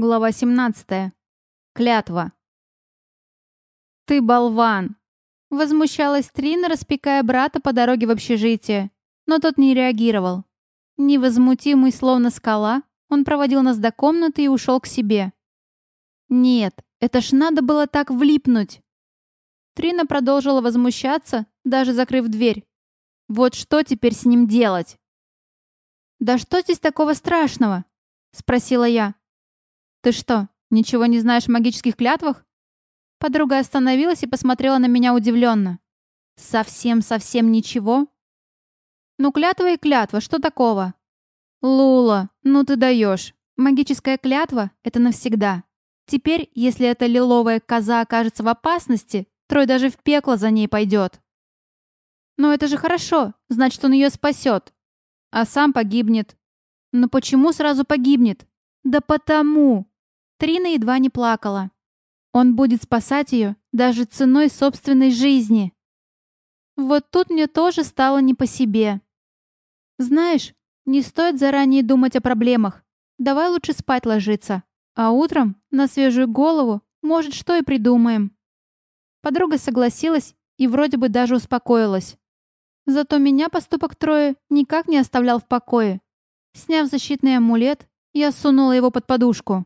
Глава 17. Клятва. «Ты болван!» Возмущалась Трина, распекая брата по дороге в общежитие. Но тот не реагировал. Невозмутимый, словно скала, он проводил нас до комнаты и ушел к себе. «Нет, это ж надо было так влипнуть!» Трина продолжила возмущаться, даже закрыв дверь. «Вот что теперь с ним делать?» «Да что здесь такого страшного?» — спросила я. «Ты что, ничего не знаешь о магических клятвах?» Подруга остановилась и посмотрела на меня удивленно. «Совсем-совсем ничего?» «Ну, клятва и клятва, что такого?» «Лула, ну ты даешь. Магическая клятва — это навсегда. Теперь, если эта лиловая коза окажется в опасности, Трой даже в пекло за ней пойдет». «Но это же хорошо, значит, он ее спасет. А сам погибнет». «Но почему сразу погибнет?» «Да потому!» Трина едва не плакала. Он будет спасать ее даже ценой собственной жизни. Вот тут мне тоже стало не по себе. Знаешь, не стоит заранее думать о проблемах. Давай лучше спать ложиться. А утром, на свежую голову, может, что и придумаем. Подруга согласилась и вроде бы даже успокоилась. Зато меня поступок Троя никак не оставлял в покое. Сняв защитный амулет, я сунула его под подушку.